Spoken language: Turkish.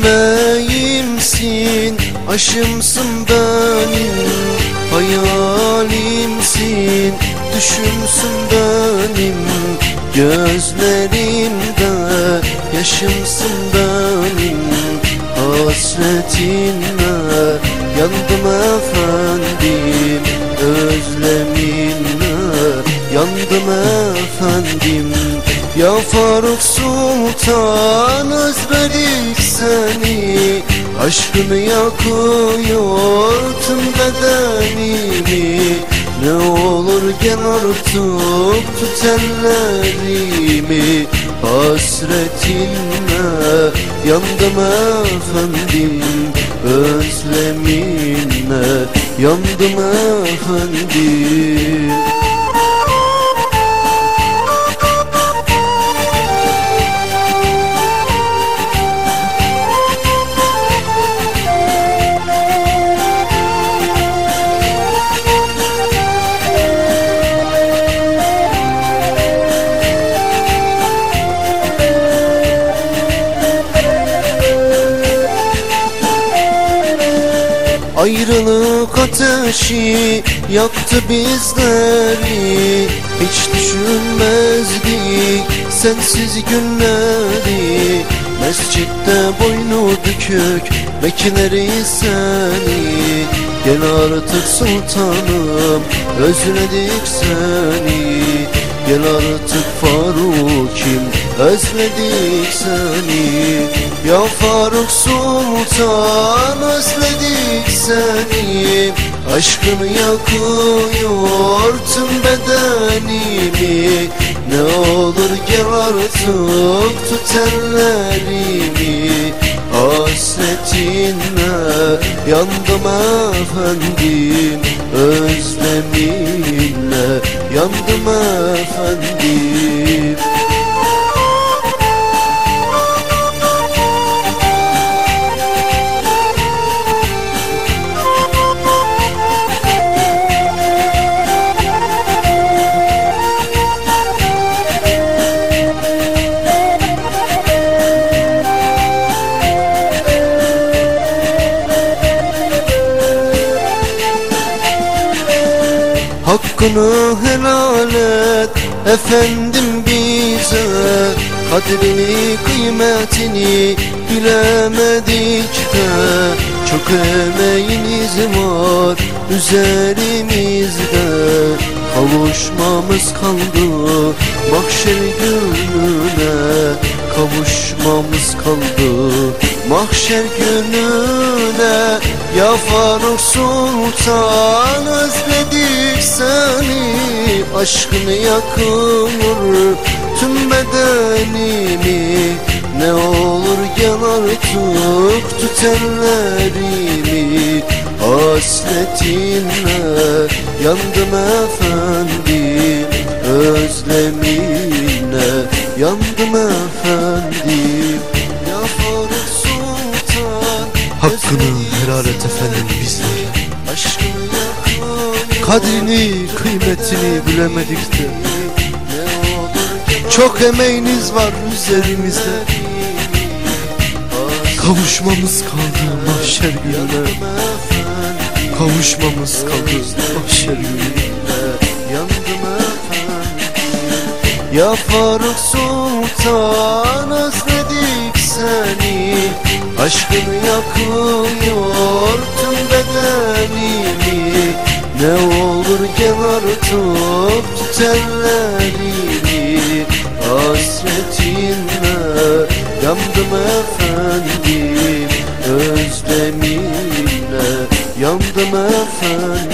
Ekmeğimsin, aşımsın benim Hayalimsin, düşümsün benim Gözlerimde yaşımsın benim Hasretinle yandım efendim Özleminle yandım efendim Ya Faruk Sultan özledik seni. Aşkını yakıyor tüm bedenimi. Ne olur gel artık tut ellerimi. Hasretinle yandım efendim. Özleminle yandım efendim Ayrılık ateşi yaktı bizleri. Hiç düşünmezdik sensiz günleri. Mescitte boynu bükük bekleriz seni. Gel artık sultanım özledik seni. Gel artık özledik seni. Ya Faruk Sultan özledik seni. Aşkın yakıyor tüm bedenimi. Ne olur gel artık tut ellerimi. Hasretinle yandım efendim. Özleminle yandım efendim Hakkını helal et efendim bize. Kadrini kıymetini bilemedik de. Çok emeğiniz var üzerimizde. Kavuşmamız kaldı mahşer gününe. Kavuşmamız kaldı mahşer gününe Ya Faruk Sultan özledik seni Aşkını yakıyor tüm bedenimi. Ne olur gel artık tut ellerimi Hasretinle yandım efendim Özleminle yandım efendim Hakkını özledik helal efendim bizlere. Kadrini kıymetini bilemedik de. Çok emeğiniz var üzerimizde. Kavuşmamız kaldı mahşer gününe. Kavuşmamız kaldı mahşer gününe. Yandım efendim Ya Faruk Sultan seni Aşkın yakıyor tüm bedenimi. Ne olur kenar tut tellerimi. Hasretinle yandım efendim. Özleminle yandım efendim.